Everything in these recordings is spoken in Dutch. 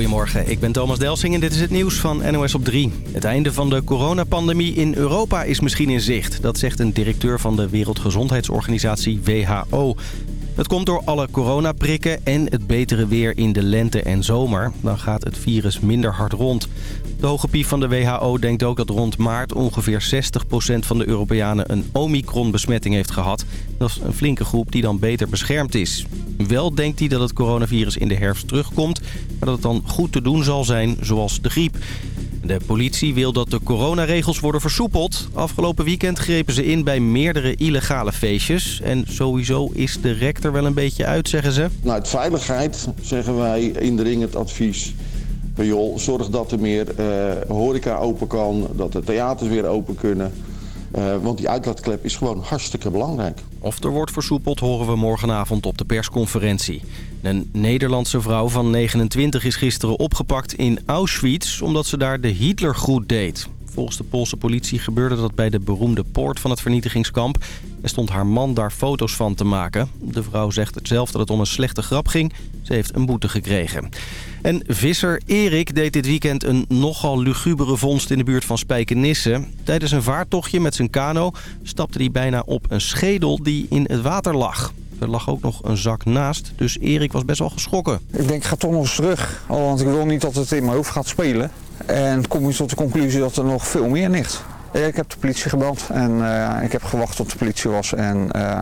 Goedemorgen, ik ben Thomas Delsing en dit is het nieuws van NOS op 3. Het einde van de coronapandemie in Europa is misschien in zicht. Dat zegt een directeur van de Wereldgezondheidsorganisatie WHO. Het komt door alle coronaprikken en het betere weer in de lente en zomer. Dan gaat het virus minder hard rond. De hoge pief van de WHO denkt ook dat rond maart ongeveer 60% van de Europeanen een Omicron-besmetting heeft gehad. Dat is een flinke groep die dan beter beschermd is. Wel denkt hij dat het coronavirus in de herfst terugkomt, maar dat het dan goed te doen zal zijn zoals de griep. De politie wil dat de coronaregels worden versoepeld. Afgelopen weekend grepen ze in bij meerdere illegale feestjes. En sowieso is de rector wel een beetje uit, zeggen ze. Uit veiligheid zeggen wij indringend advies. Joh, zorg dat er meer uh, horeca open kan, dat de theaters weer open kunnen. Uh, want die uitlaatklep is gewoon hartstikke belangrijk. Of er wordt versoepeld horen we morgenavond op de persconferentie. Een Nederlandse vrouw van 29 is gisteren opgepakt in Auschwitz... omdat ze daar de Hitlergroet deed. Volgens de Poolse politie gebeurde dat bij de beroemde poort van het vernietigingskamp. Er stond haar man daar foto's van te maken. De vrouw zegt zelf dat het om een slechte grap ging. Ze heeft een boete gekregen. En visser Erik deed dit weekend een nogal lugubere vondst in de buurt van Spijkenisse. Tijdens een vaartochtje met zijn kano stapte hij bijna op een schedel die in het water lag. Er lag ook nog een zak naast, dus Erik was best wel geschrokken. Ik denk, ik ga toch nog eens terug. Want ik wil niet dat het in mijn hoofd gaat spelen. En kom je tot de conclusie dat er nog veel meer ligt. Ik heb de politie gebeld en uh, ik heb gewacht tot de politie was en uh,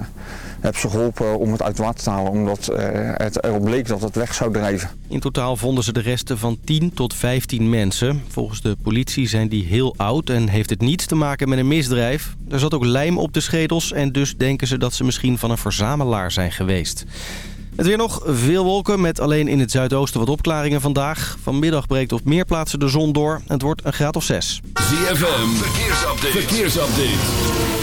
heb ze geholpen om het uit het water te halen omdat uh, het erop bleek dat het weg zou drijven. In totaal vonden ze de resten van 10 tot 15 mensen. Volgens de politie zijn die heel oud en heeft het niets te maken met een misdrijf. Er zat ook lijm op de schedels en dus denken ze dat ze misschien van een verzamelaar zijn geweest. Het weer nog veel wolken met alleen in het zuidoosten wat opklaringen vandaag. Vanmiddag breekt op meer plaatsen de zon door. Het wordt een graad of 6. ZFM, verkeersupdate. verkeersupdate.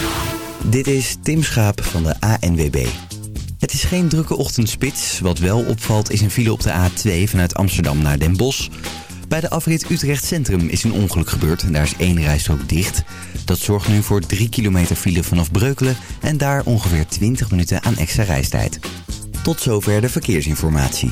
Dit is Tim Schaap van de ANWB. Het is geen drukke ochtendspits. Wat wel opvalt is een file op de A2 vanuit Amsterdam naar Den Bosch. Bij de afrit Utrecht Centrum is een ongeluk gebeurd en daar is één rijstrook dicht. Dat zorgt nu voor 3 kilometer file vanaf Breukelen en daar ongeveer 20 minuten aan extra reistijd. Tot zover de verkeersinformatie.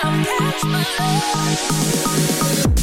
I'll catch my love.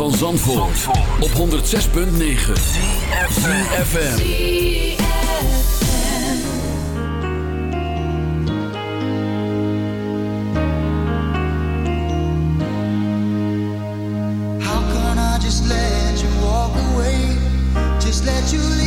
van Zandvoort, op 106.9 CFFM How can I just let you walk away? Just let you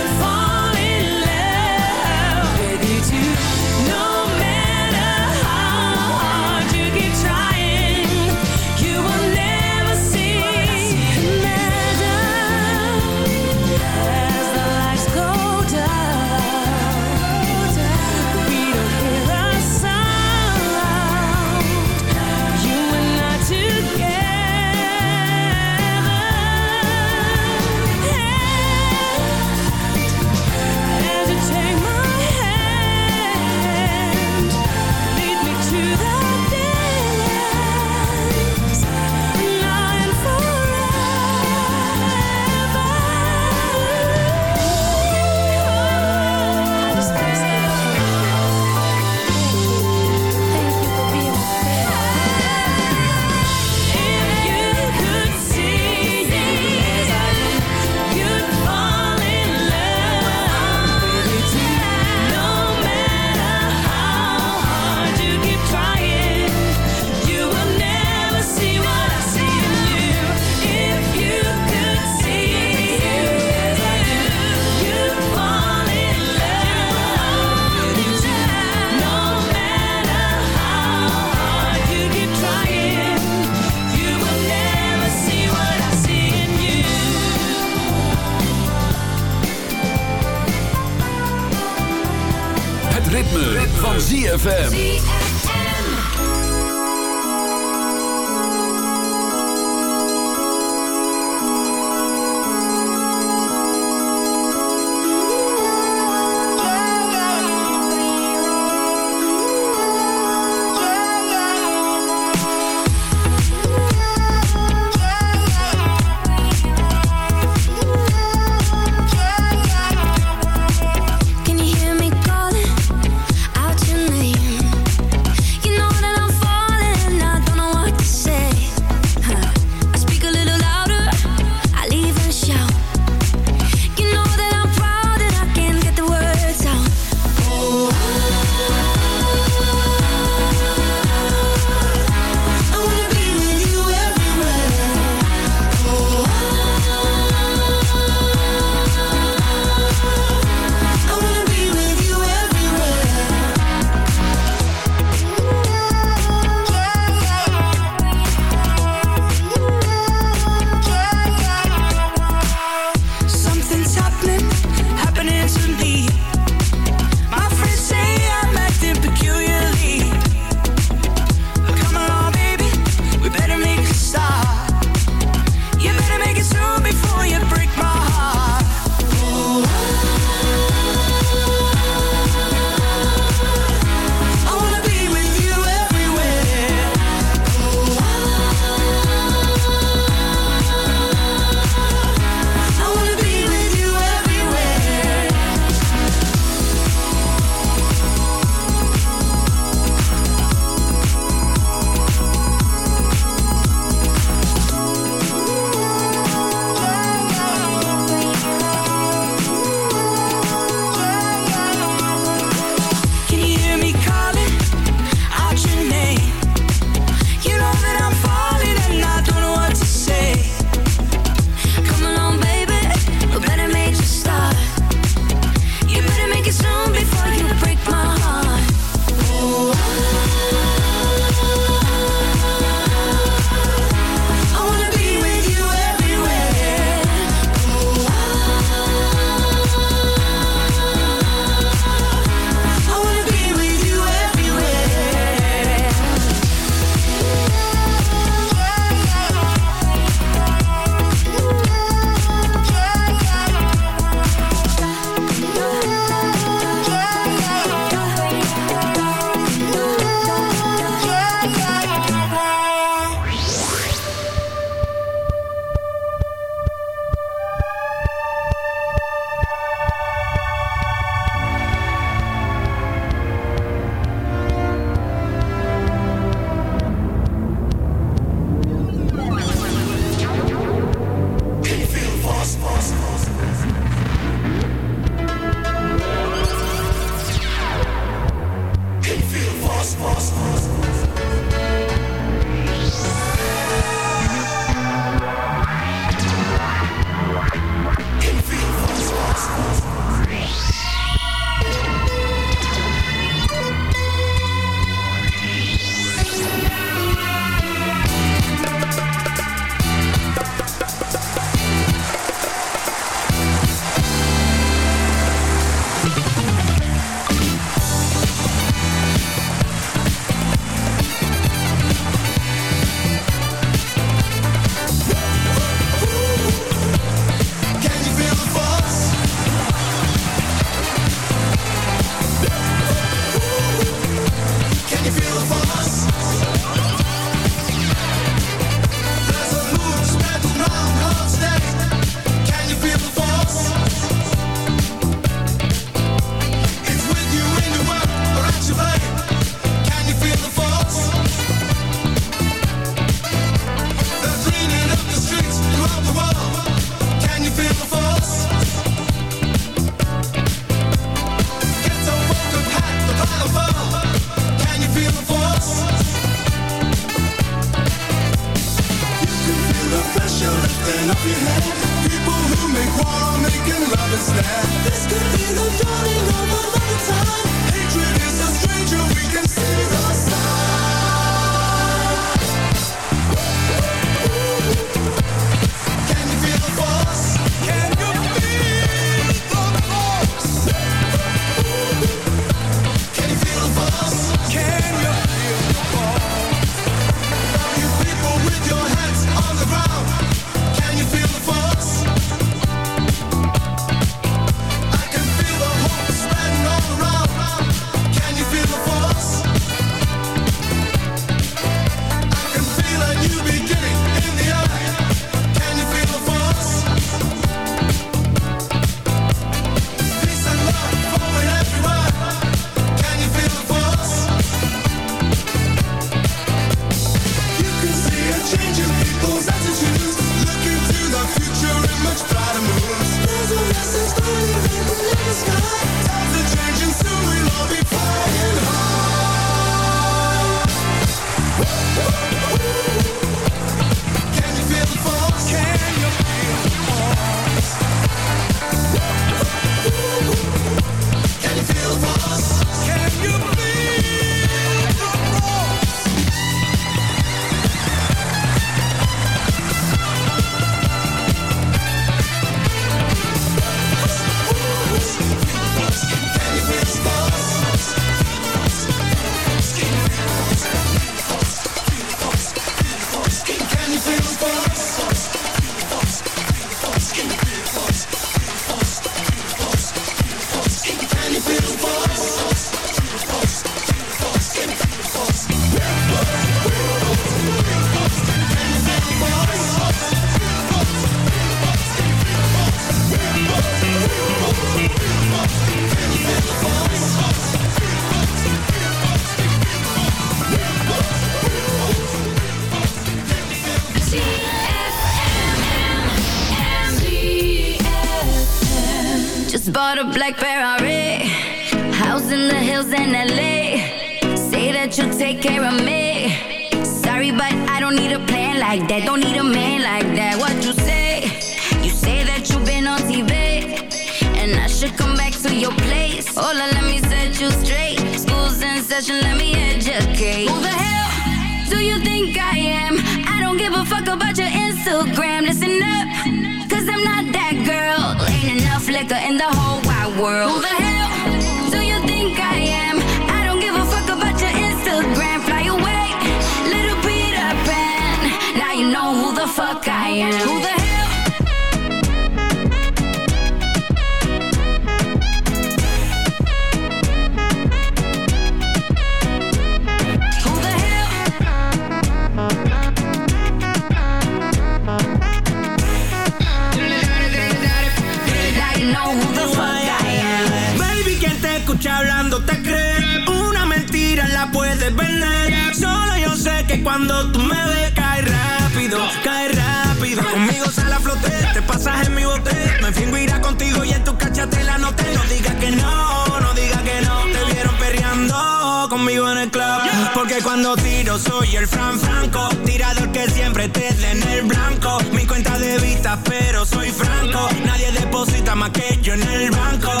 soy el Fran Franco, tirador que siempre te da en el blanco. Mi cuenta de vista, pero soy franco. Nadie deposita más que yo en el banco.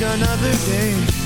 another day.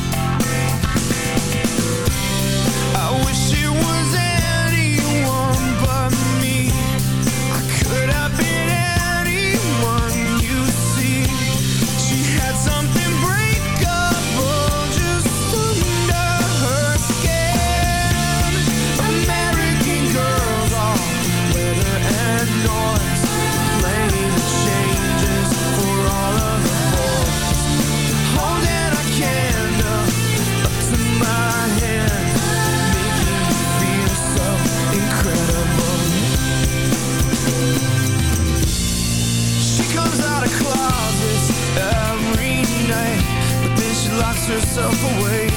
takes herself away.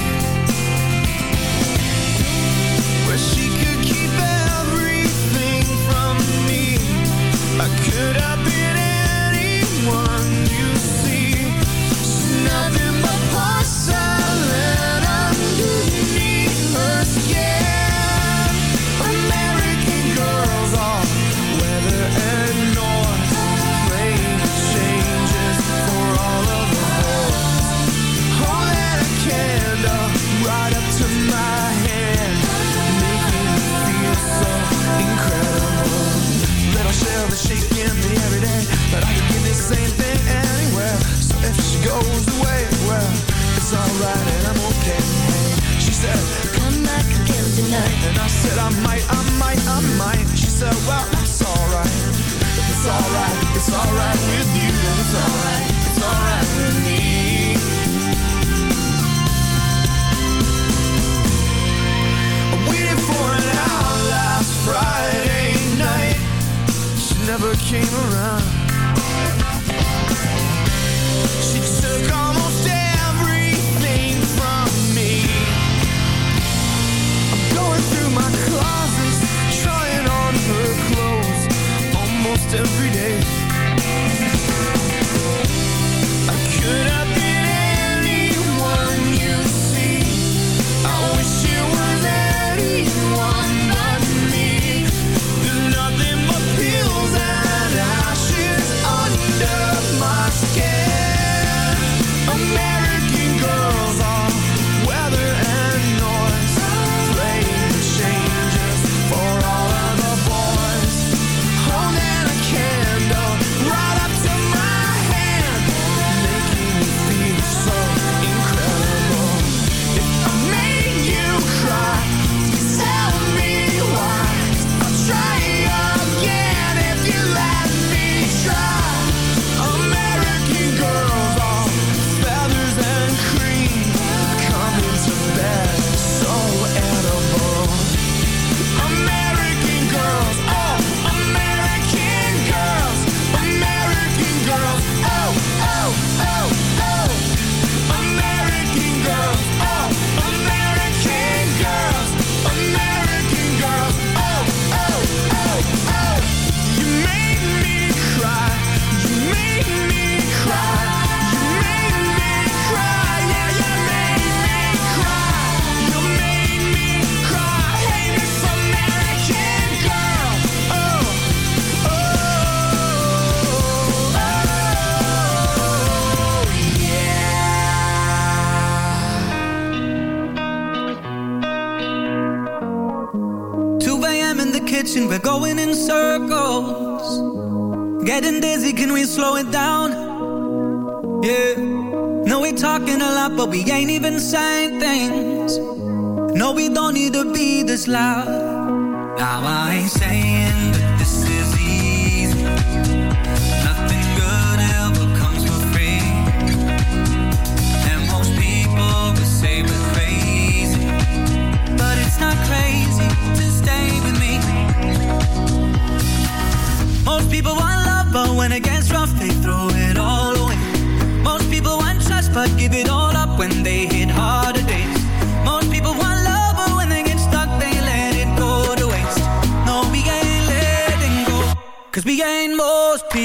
Same things. No, we don't need to be this loud. Now I ain't saying that this is easy. Nothing good ever comes for free. And most people would say we're crazy. But it's not crazy to stay with me. Most people want love, but when it gets rough They throw it all away. Most people want trust, but give it all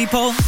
people.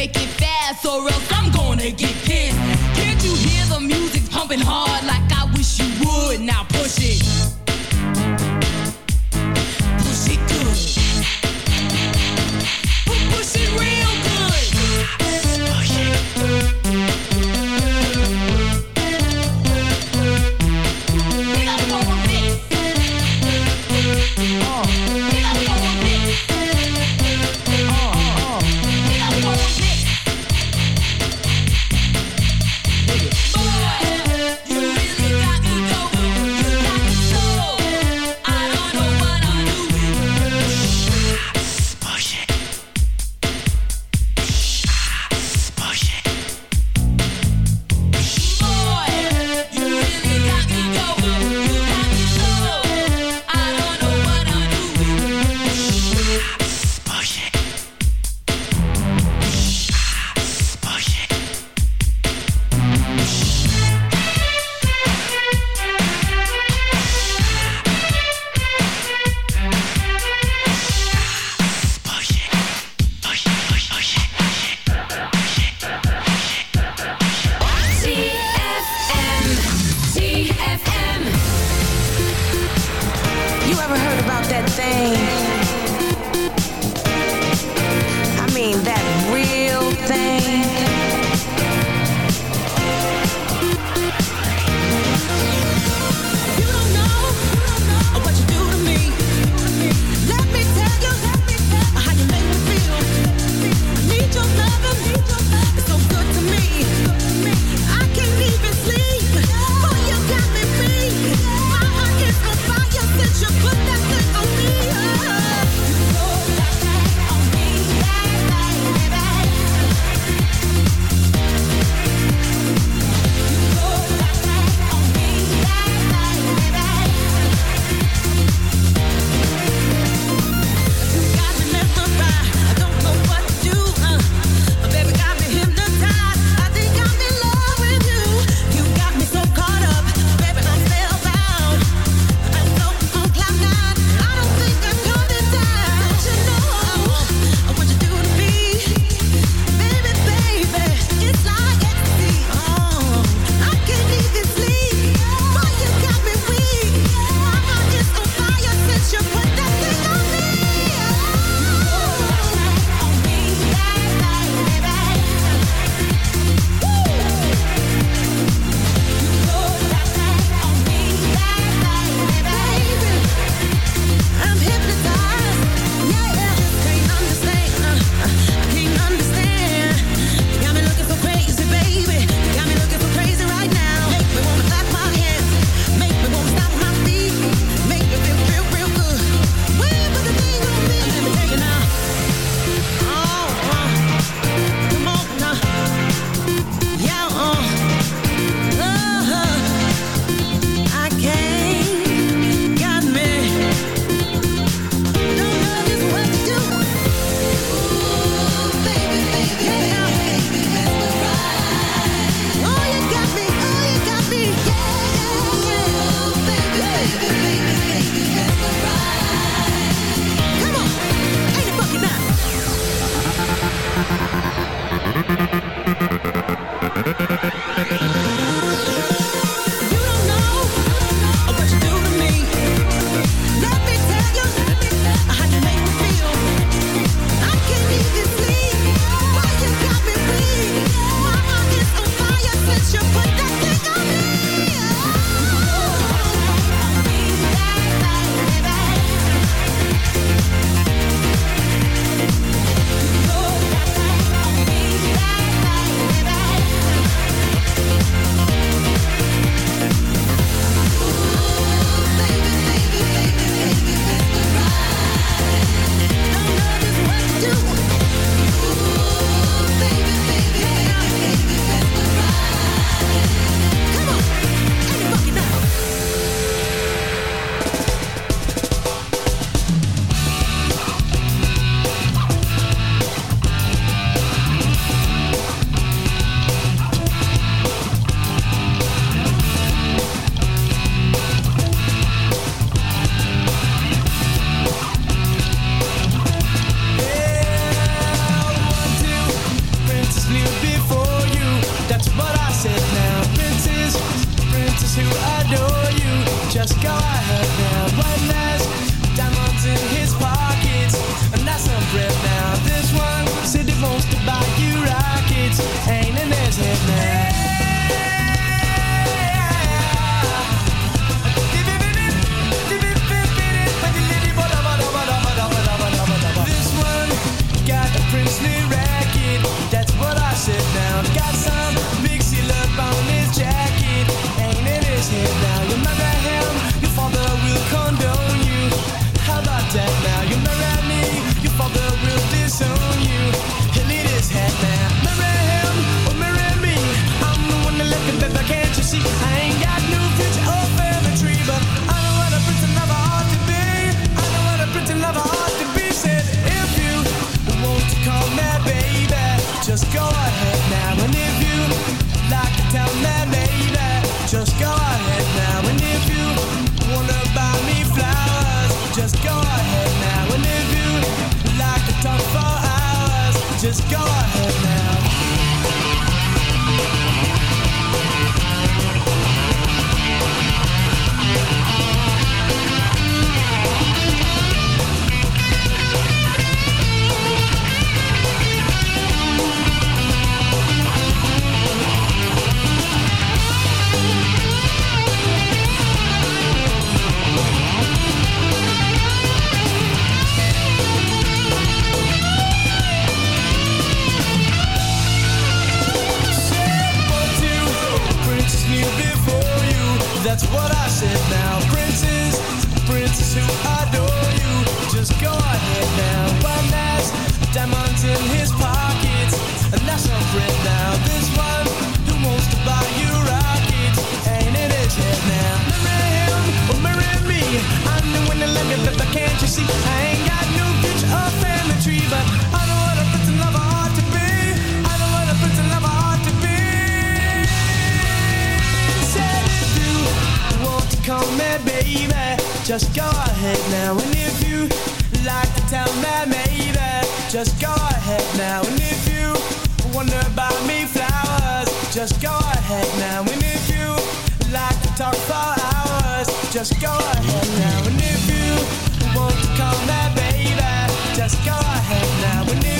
Make it fast or else I'm gonna get Just go ahead now, and if you. Like to talk for hours, just go ahead now, and if you. Want to call me baby, just go ahead now, and if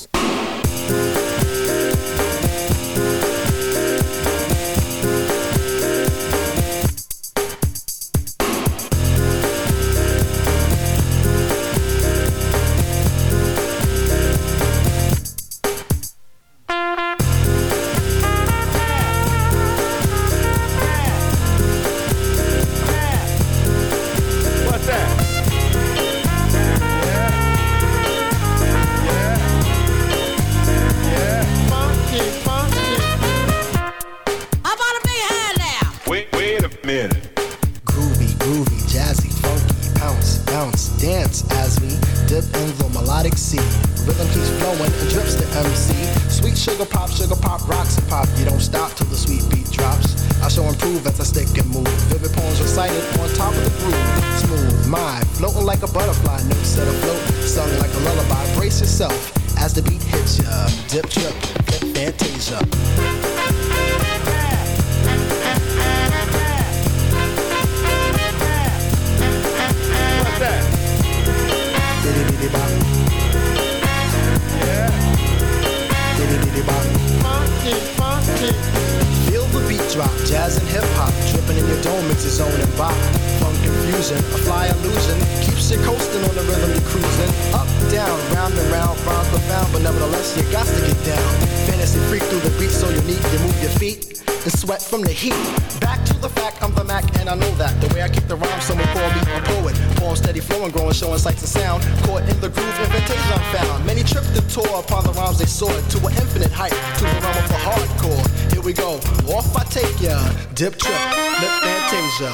The me a poet. Poem steady flowing, growing, showing sights and sound. Caught in the groove, invitation found. Many tripped and tore upon the rhymes they soared to an infinite height, to the realm of the hardcore. Here we go, off I take ya. Dip trip, lip fantasia.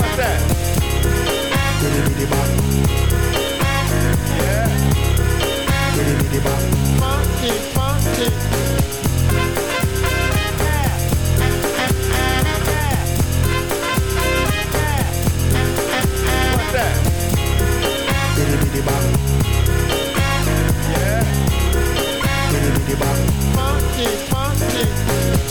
What's that?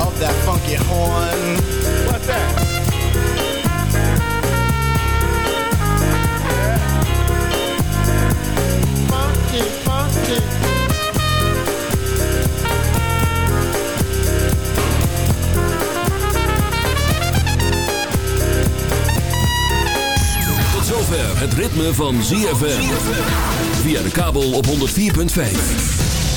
of that funky horn. What's that? Funky, funky. Tot zover het ritme van ZFM. Via de kabel op 104.5.